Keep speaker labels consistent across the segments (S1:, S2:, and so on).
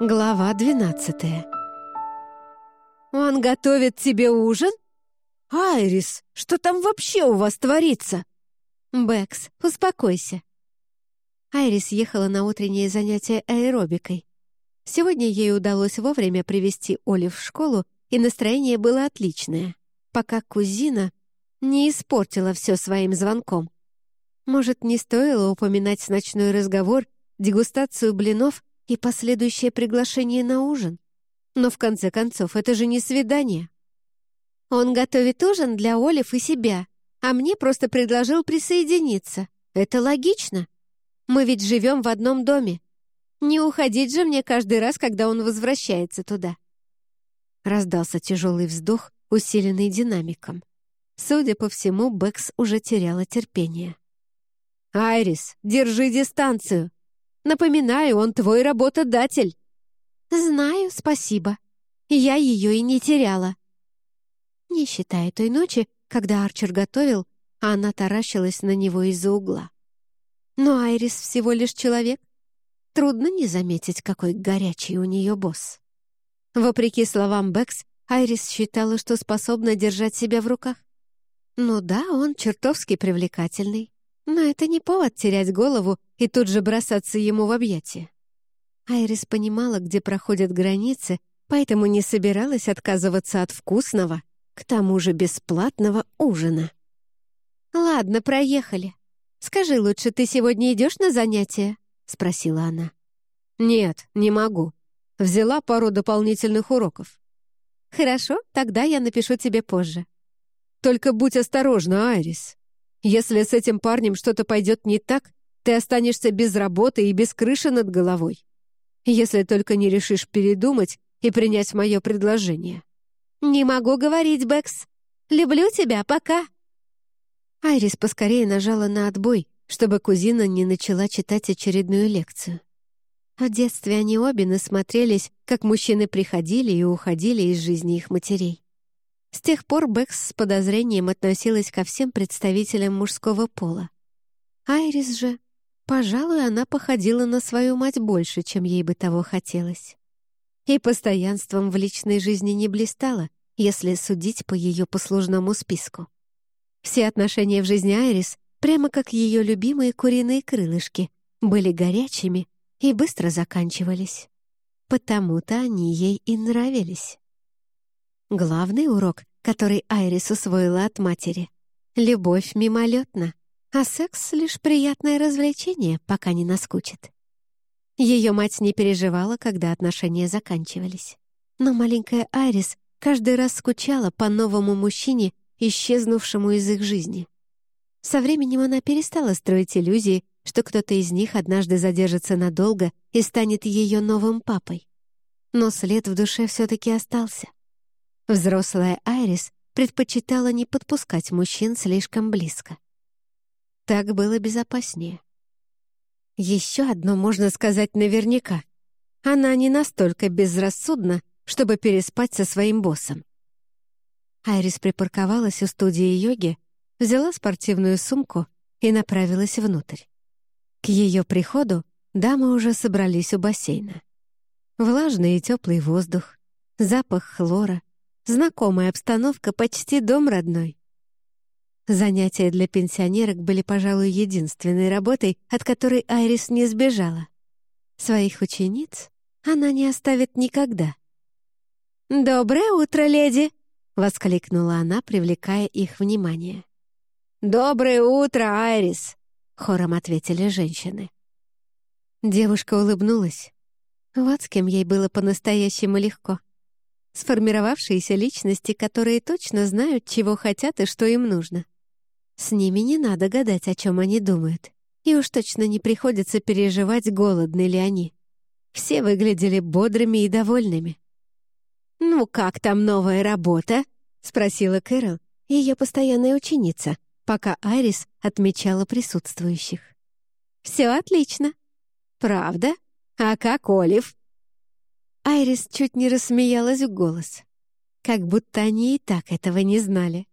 S1: Глава двенадцатая. «Он готовит тебе ужин? Айрис, что там вообще у вас творится?» «Бэкс, успокойся». Айрис ехала на утреннее занятие аэробикой. Сегодня ей удалось вовремя привести Оли в школу, и настроение было отличное, пока кузина не испортила все своим звонком. Может, не стоило упоминать ночной разговор, дегустацию блинов и последующее приглашение на ужин. Но в конце концов, это же не свидание. Он готовит ужин для Олив и себя, а мне просто предложил присоединиться. Это логично. Мы ведь живем в одном доме. Не уходить же мне каждый раз, когда он возвращается туда. Раздался тяжелый вздох, усиленный динамиком. Судя по всему, Бэкс уже теряла терпение. «Айрис, держи дистанцию!» Напоминаю, он твой работодатель». «Знаю, спасибо. Я ее и не теряла». Не считая той ночи, когда Арчер готовил, а она таращилась на него из-за угла. Но Айрис всего лишь человек. Трудно не заметить, какой горячий у нее босс. Вопреки словам Бэкс, Айрис считала, что способна держать себя в руках. Ну да, он чертовски привлекательный, но это не повод терять голову и тут же бросаться ему в объятия. Айрис понимала, где проходят границы, поэтому не собиралась отказываться от вкусного, к тому же бесплатного ужина. «Ладно, проехали. Скажи лучше, ты сегодня идешь на занятия?» — спросила она. «Нет, не могу. Взяла пару дополнительных уроков». «Хорошо, тогда я напишу тебе позже». «Только будь осторожна, Айрис. Если с этим парнем что-то пойдет не так, ты останешься без работы и без крыши над головой. Если только не решишь передумать и принять мое предложение». «Не могу говорить, Бэкс. Люблю тебя, пока». Айрис поскорее нажала на отбой, чтобы кузина не начала читать очередную лекцию. В детстве они обе насмотрелись, как мужчины приходили и уходили из жизни их матерей. С тех пор Бэкс с подозрением относилась ко всем представителям мужского пола. Айрис же Пожалуй, она походила на свою мать больше, чем ей бы того хотелось. И постоянством в личной жизни не блистала, если судить по ее послужному списку. Все отношения в жизни Айрис, прямо как ее любимые куриные крылышки, были горячими и быстро заканчивались. Потому-то они ей и нравились. Главный урок, который Айрис усвоила от матери — любовь мимолетна а секс — лишь приятное развлечение, пока не наскучит. Ее мать не переживала, когда отношения заканчивались. Но маленькая Айрис каждый раз скучала по новому мужчине, исчезнувшему из их жизни. Со временем она перестала строить иллюзии, что кто-то из них однажды задержится надолго и станет ее новым папой. Но след в душе все-таки остался. Взрослая Айрис предпочитала не подпускать мужчин слишком близко. Так было безопаснее. Еще одно можно сказать наверняка. Она не настолько безрассудна, чтобы переспать со своим боссом. Айрис припарковалась у студии йоги, взяла спортивную сумку и направилась внутрь. К ее приходу дамы уже собрались у бассейна. Влажный и теплый воздух, запах хлора, знакомая обстановка, почти дом родной. Занятия для пенсионерок были, пожалуй, единственной работой, от которой Айрис не сбежала. Своих учениц она не оставит никогда. «Доброе утро, леди!» — воскликнула она, привлекая их внимание. «Доброе утро, Айрис!» — хором ответили женщины. Девушка улыбнулась. Вот с кем ей было по-настоящему легко. Сформировавшиеся личности, которые точно знают, чего хотят и что им нужно. С ними не надо гадать, о чем они думают. И уж точно не приходится переживать, голодны ли они. Все выглядели бодрыми и довольными. «Ну, как там новая работа?» — спросила Кэрол, ее постоянная ученица, пока Айрис отмечала присутствующих. «Все отлично». «Правда? А как Олив?» Айрис чуть не рассмеялась в голос. Как будто они и так этого не знали.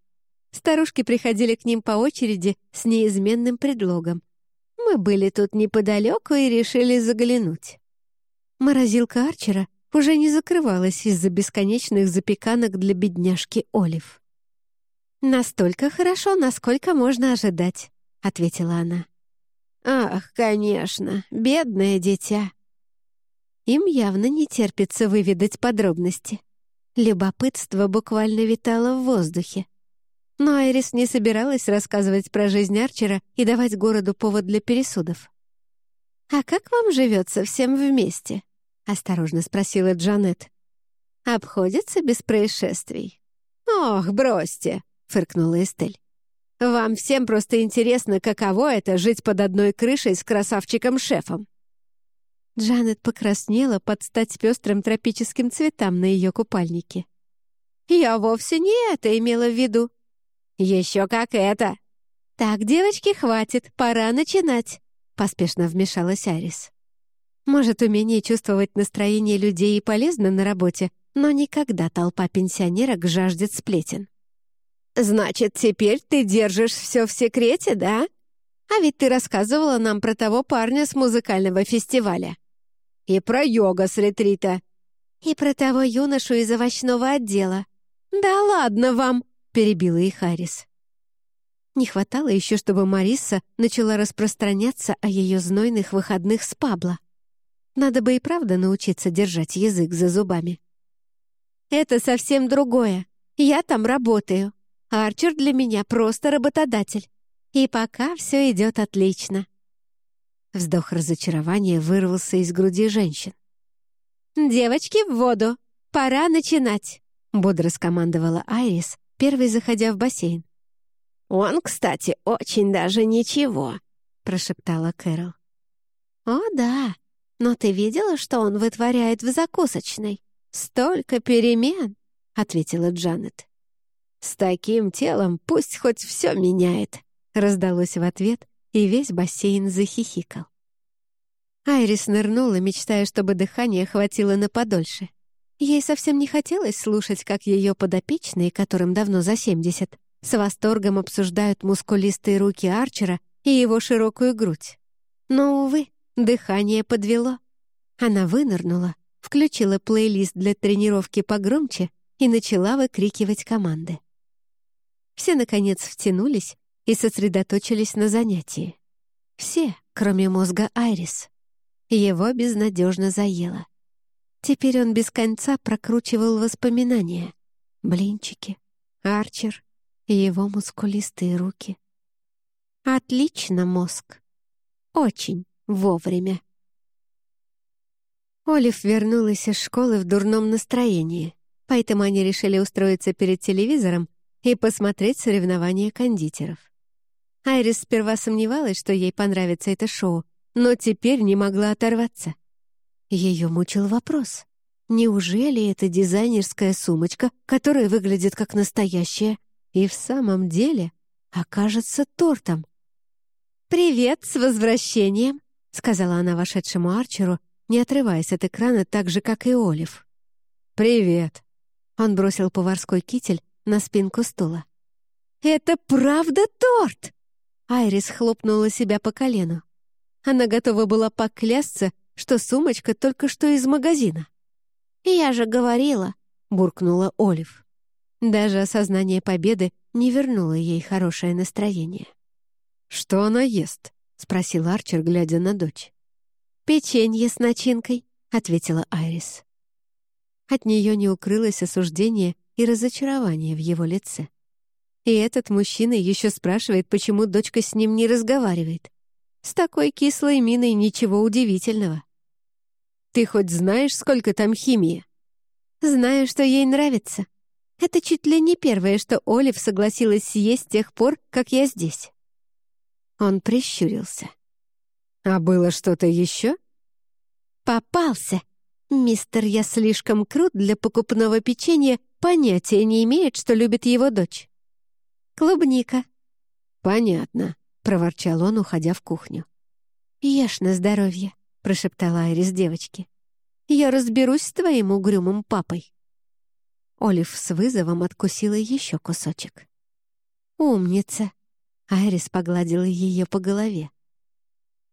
S1: Старушки приходили к ним по очереди с неизменным предлогом. Мы были тут неподалеку и решили заглянуть. Морозилка Арчера уже не закрывалась из-за бесконечных запеканок для бедняжки Олив. «Настолько хорошо, насколько можно ожидать», — ответила она. «Ах, конечно, бедное дитя». Им явно не терпится выведать подробности. Любопытство буквально витало в воздухе. Но Айрис не собиралась рассказывать про жизнь Арчера и давать городу повод для пересудов. «А как вам живется всем вместе?» — осторожно спросила Джанет. «Обходится без происшествий?» «Ох, бросьте!» — фыркнула Эстель. «Вам всем просто интересно, каково это — жить под одной крышей с красавчиком-шефом». Джанет покраснела под стать пестрым тропическим цветам на ее купальнике. «Я вовсе не это имела в виду. «Еще как это!» «Так, девочки, хватит, пора начинать», — поспешно вмешалась Арис. Может, умение чувствовать настроение людей и полезно на работе, но никогда толпа пенсионерок жаждет сплетен. «Значит, теперь ты держишь все в секрете, да? А ведь ты рассказывала нам про того парня с музыкального фестиваля. И про йога с ретрита. И про того юношу из овощного отдела. Да ладно вам!» перебила их Арис. Не хватало еще, чтобы Мариса начала распространяться о ее знойных выходных с Пабло. Надо бы и правда научиться держать язык за зубами. «Это совсем другое. Я там работаю. Арчер для меня просто работодатель. И пока все идет отлично». Вздох разочарования вырвался из груди женщин. «Девочки, в воду! Пора начинать!» — бодро скомандовала Айрис, первый заходя в бассейн. «Он, кстати, очень даже ничего», — прошептала Кэрол. «О, да, но ты видела, что он вытворяет в закусочной? Столько перемен!» — ответила Джанет. «С таким телом пусть хоть все меняет», — раздалось в ответ, и весь бассейн захихикал. Айрис нырнула, мечтая, чтобы дыхание хватило на подольше. Ей совсем не хотелось слушать, как ее подопечные, которым давно за 70, с восторгом обсуждают мускулистые руки Арчера и его широкую грудь. Но, увы, дыхание подвело. Она вынырнула, включила плейлист для тренировки погромче и начала выкрикивать команды. Все, наконец, втянулись и сосредоточились на занятии. Все, кроме мозга Айрис. Его безнадежно заело. Теперь он без конца прокручивал воспоминания. Блинчики, Арчер и его мускулистые руки. Отлично, мозг. Очень вовремя. Олив вернулась из школы в дурном настроении, поэтому они решили устроиться перед телевизором и посмотреть соревнования кондитеров. Айрис сперва сомневалась, что ей понравится это шоу, но теперь не могла оторваться — ее мучил вопрос. Неужели это дизайнерская сумочка, которая выглядит как настоящая, и в самом деле окажется тортом? «Привет, с возвращением!» — сказала она вошедшему Арчеру, не отрываясь от экрана так же, как и Олив. «Привет!» — он бросил поварской китель на спинку стула. «Это правда торт?» Айрис хлопнула себя по колену. Она готова была поклясться, что сумочка только что из магазина. «Я же говорила», — буркнула Олив. Даже осознание победы не вернуло ей хорошее настроение. «Что она ест?» — спросил Арчер, глядя на дочь. «Печенье с начинкой», — ответила Айрис. От нее не укрылось осуждение и разочарование в его лице. И этот мужчина еще спрашивает, почему дочка с ним не разговаривает. С такой кислой миной ничего удивительного. Ты хоть знаешь, сколько там химии?» «Знаю, что ей нравится. Это чуть ли не первое, что Олив согласилась съесть с тех пор, как я здесь». Он прищурился. «А было что-то еще?» «Попался. Мистер, я слишком крут для покупного печенья, понятия не имеет, что любит его дочь. Клубника». «Понятно», — проворчал он, уходя в кухню. «Ешь на здоровье», — прошептала Айрис девочке. «Я разберусь с твоим угрюмым папой». Олив с вызовом откусила еще кусочек. «Умница!» — Айрис погладила ее по голове.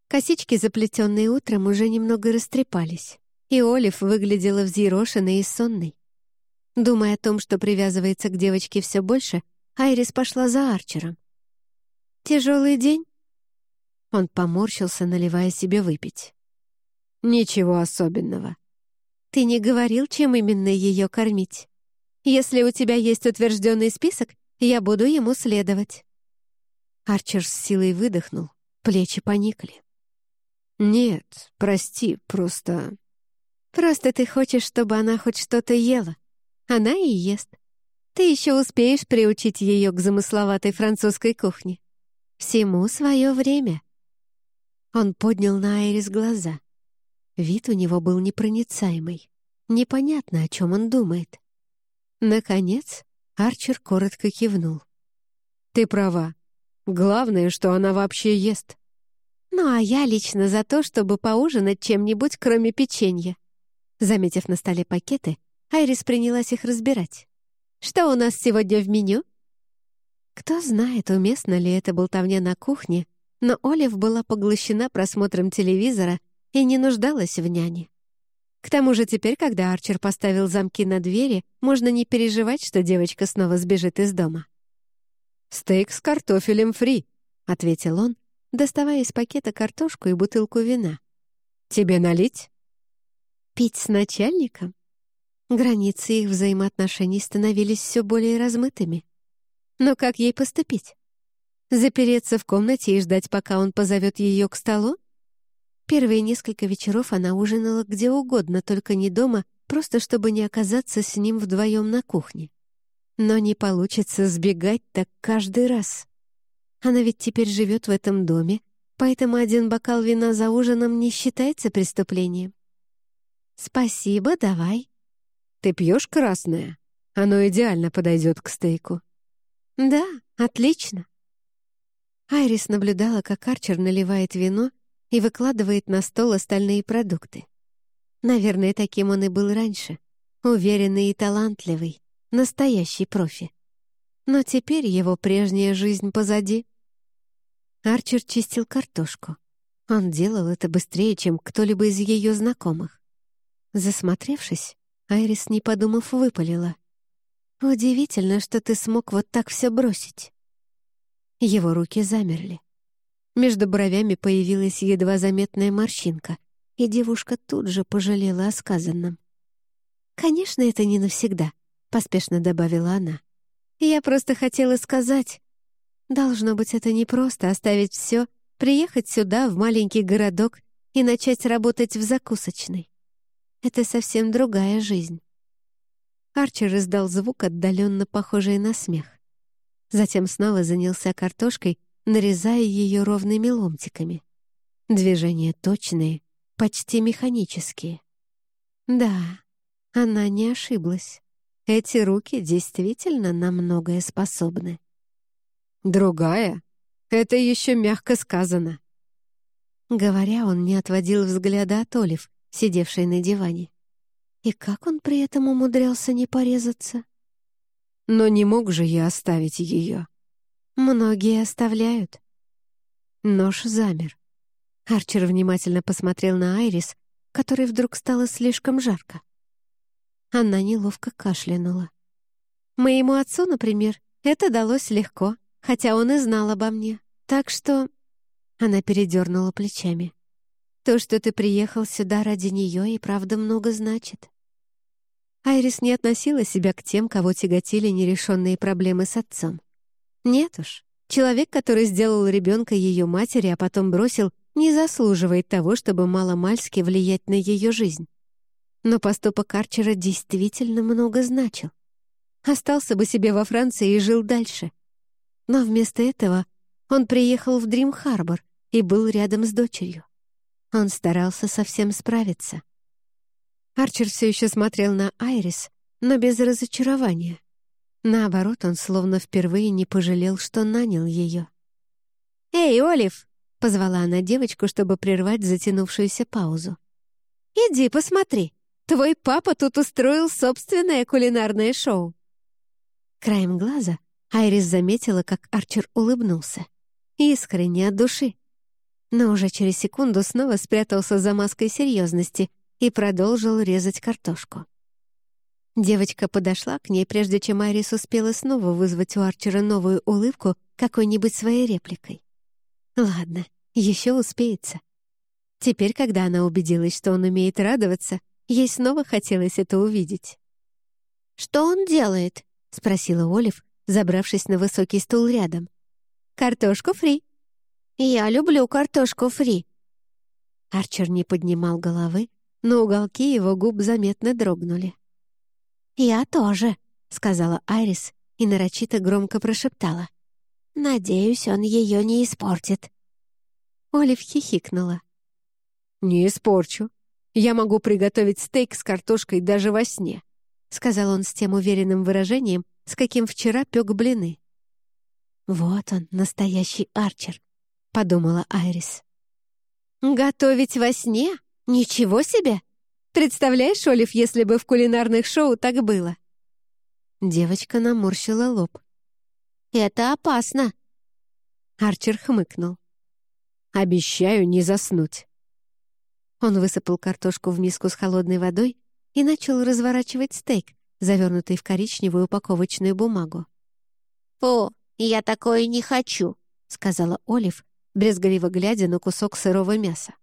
S1: Косички, заплетенные утром, уже немного растрепались, и Олив выглядела взъерошенной и сонной. Думая о том, что привязывается к девочке все больше, Айрис пошла за Арчером. «Тяжелый день?» Он поморщился, наливая себе выпить. «Ничего особенного». «Ты не говорил, чем именно ее кормить? Если у тебя есть утвержденный список, я буду ему следовать». Арчер с силой выдохнул, плечи поникли. «Нет, прости, просто...» «Просто ты хочешь, чтобы она хоть что-то ела. Она и ест. Ты еще успеешь приучить ее к замысловатой французской кухне. Всему свое время». Он поднял на Айрис глаза. Вид у него был непроницаемый. Непонятно, о чем он думает. Наконец, Арчер коротко кивнул. «Ты права. Главное, что она вообще ест». «Ну, а я лично за то, чтобы поужинать чем-нибудь, кроме печенья». Заметив на столе пакеты, Айрис принялась их разбирать. «Что у нас сегодня в меню?» Кто знает, уместно ли это болтовня на кухне, но Олив была поглощена просмотром телевизора и не нуждалась в няне. К тому же теперь, когда Арчер поставил замки на двери, можно не переживать, что девочка снова сбежит из дома. «Стейк с картофелем фри», — ответил он, доставая из пакета картошку и бутылку вина. «Тебе налить?» «Пить с начальником?» Границы их взаимоотношений становились все более размытыми. Но как ей поступить? Запереться в комнате и ждать, пока он позовет ее к столу? Первые несколько вечеров она ужинала где угодно, только не дома, просто чтобы не оказаться с ним вдвоем на кухне. Но не получится сбегать так каждый раз. Она ведь теперь живет в этом доме, поэтому один бокал вина за ужином не считается преступлением. «Спасибо, давай», ты пьешь красное? Оно идеально подойдет к стейку». «Да, отлично». Айрис наблюдала, как Арчер наливает вино и выкладывает на стол остальные продукты. Наверное, таким он и был раньше. Уверенный и талантливый, настоящий профи. Но теперь его прежняя жизнь позади. Арчер чистил картошку. Он делал это быстрее, чем кто-либо из ее знакомых. Засмотревшись, Айрис, не подумав, выпалила. «Удивительно, что ты смог вот так все бросить». Его руки замерли. Между бровями появилась едва заметная морщинка, и девушка тут же пожалела о сказанном. «Конечно, это не навсегда», — поспешно добавила она. «Я просто хотела сказать, должно быть, это непросто оставить все, приехать сюда, в маленький городок, и начать работать в закусочной. Это совсем другая жизнь. Арчер издал звук, отдаленно похожий на смех. Затем снова занялся картошкой, нарезая ее ровными ломтиками. Движения точные, почти механические. Да, она не ошиблась. Эти руки действительно на многое способны. «Другая? Это еще мягко сказано». Говоря, он не отводил взгляда от Олив, сидевшей на диване. И как он при этом умудрялся не порезаться? Но не мог же я оставить ее. Многие оставляют. Нож замер. Арчер внимательно посмотрел на Айрис, которой вдруг стало слишком жарко. Она неловко кашлянула. «Моему отцу, например, это далось легко, хотя он и знал обо мне. Так что...» Она передернула плечами. То, что ты приехал сюда ради нее, и правда много значит. Айрис не относила себя к тем, кого тяготили нерешенные проблемы с отцом. Нет уж, человек, который сделал ребенка ее матери, а потом бросил, не заслуживает того, чтобы маломальски влиять на ее жизнь. Но поступок Арчера действительно много значил. Остался бы себе во Франции и жил дальше. Но вместо этого он приехал в Дрим-Харбор и был рядом с дочерью. Он старался совсем справиться. Арчер все еще смотрел на Айрис, но без разочарования. Наоборот, он словно впервые не пожалел, что нанял ее. «Эй, Олив!» — позвала она девочку, чтобы прервать затянувшуюся паузу. «Иди посмотри, твой папа тут устроил собственное кулинарное шоу». Краем глаза Айрис заметила, как Арчер улыбнулся. Искренне от души но уже через секунду снова спрятался за маской серьезности и продолжил резать картошку. Девочка подошла к ней, прежде чем Айрис успела снова вызвать у Арчера новую улыбку какой-нибудь своей репликой. Ладно, еще успеется. Теперь, когда она убедилась, что он умеет радоваться, ей снова хотелось это увидеть. «Что он делает?» — спросила Олив, забравшись на высокий стул рядом. «Картошку фри». «Я люблю картошку фри». Арчер не поднимал головы, но уголки его губ заметно дрогнули. «Я тоже», — сказала Айрис и нарочито громко прошептала. «Надеюсь, он ее не испортит». Олив хихикнула.
S2: «Не испорчу. Я могу приготовить стейк с картошкой даже во сне», сказал он с тем уверенным выражением, с каким вчера пек блины.
S1: «Вот он, настоящий Арчер», — подумала Айрис.
S2: «Готовить во сне? Ничего себе! Представляешь, Олив, если бы в кулинарных шоу так было?»
S1: Девочка наморщила лоб. «Это опасно!»
S2: Арчер хмыкнул. «Обещаю не заснуть».
S1: Он высыпал картошку в миску с холодной водой и начал разворачивать стейк, завернутый в коричневую упаковочную бумагу.
S2: «Фу, я такое не хочу», — сказала Олив, брезгливо глядя на кусок сырого мяса.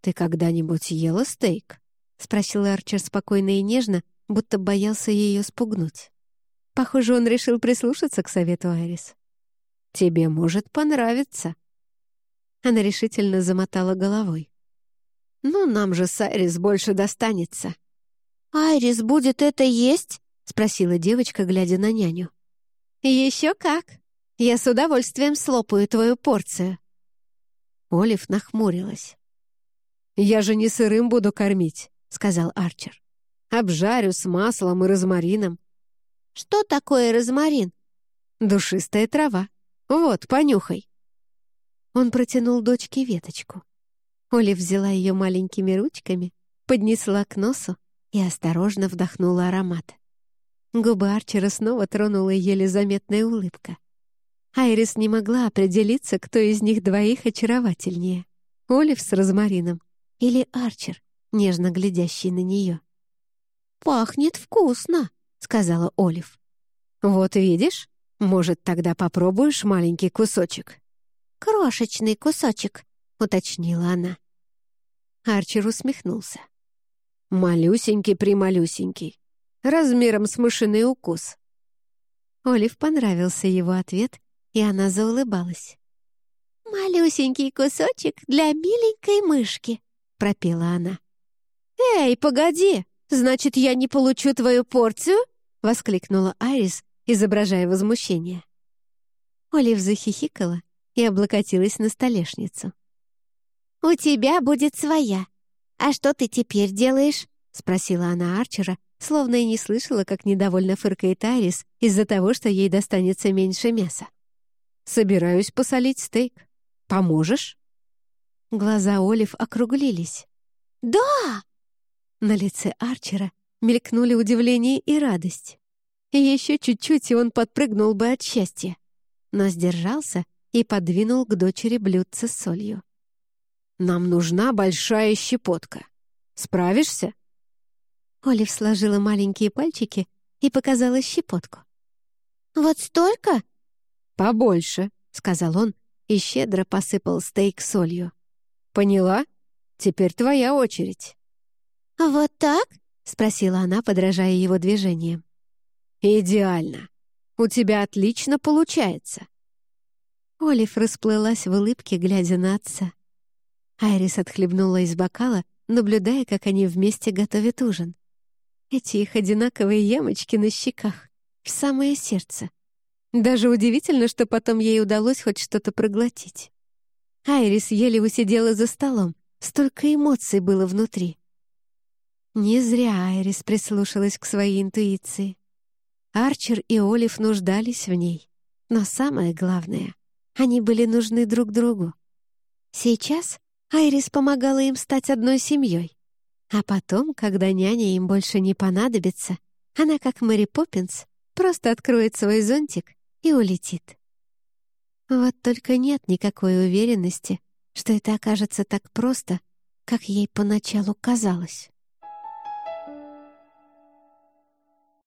S2: «Ты когда-нибудь ела стейк?» — спросил Арчер спокойно и нежно, будто боялся ее спугнуть. Похоже, он решил прислушаться к совету Айрис. «Тебе может понравиться». Она решительно замотала головой. «Ну, нам же с Айрис больше достанется».
S1: «Айрис будет это есть?» — спросила девочка, глядя на няню.
S2: «Еще как! Я с удовольствием слопаю твою порцию».
S1: Олив нахмурилась.
S2: «Я же не сырым буду кормить сказал Арчер. «Обжарю с маслом и розмарином».
S1: «Что такое розмарин?»
S2: «Душистая трава. Вот, понюхай».
S1: Он протянул дочке веточку. Оля взяла ее маленькими ручками, поднесла к носу и осторожно вдохнула аромат. Губы Арчера снова тронула еле заметная улыбка. Айрис не могла определиться, кто из них двоих очаровательнее — Олив с розмарином или Арчер, нежно глядящий на нее.
S2: «Пахнет вкусно», — сказала Олив. «Вот видишь? Может, тогда попробуешь маленький кусочек?»
S1: «Крошечный кусочек», — уточнила она.
S2: Арчер усмехнулся. «Малюсенький-прималюсенький, размером с мышиный укус».
S1: Олив понравился его ответ, и она заулыбалась. «Малюсенький кусочек для миленькой мышки», — пропела она.
S2: «Эй, погоди! Значит, я не получу твою порцию?» — воскликнула Айрис, изображая возмущение.
S1: Олив захихикала и облокотилась на столешницу. «У тебя будет своя. А что ты теперь делаешь?» — спросила она Арчера, словно и не слышала, как недовольно фыркает Айрис из-за того, что ей достанется меньше мяса.
S2: «Собираюсь посолить стейк. Поможешь?»
S1: Глаза Олив округлились.
S2: «Да!»
S1: На лице Арчера мелькнули удивление и радость. Еще чуть-чуть, и он подпрыгнул бы от счастья. Но сдержался и подвинул к дочери блюдце с солью.
S2: «Нам нужна большая щепотка. Справишься?»
S1: Олив сложила маленькие пальчики и показала щепотку.
S2: «Вот столько?» «Побольше», — сказал он и щедро посыпал стейк солью. «Поняла? Теперь твоя очередь».
S1: «Вот так?» — спросила она, подражая его движениям.
S2: «Идеально. У тебя отлично получается».
S1: Олив расплылась в улыбке, глядя на отца. Айрис отхлебнула из бокала, наблюдая, как они вместе готовят ужин. Эти их одинаковые ямочки на щеках, в самое сердце. Даже удивительно, что потом ей удалось хоть что-то проглотить. Айрис еле усидела за столом, столько эмоций было внутри. Не зря Айрис прислушалась к своей интуиции. Арчер и Олив нуждались в ней. Но самое главное, они были нужны друг другу. Сейчас Айрис помогала им стать одной семьей. А потом, когда няня им больше не понадобится, она, как Мэри Поппинс, просто откроет свой зонтик и улетит. Вот только нет никакой уверенности, что это окажется так просто, как ей поначалу казалось.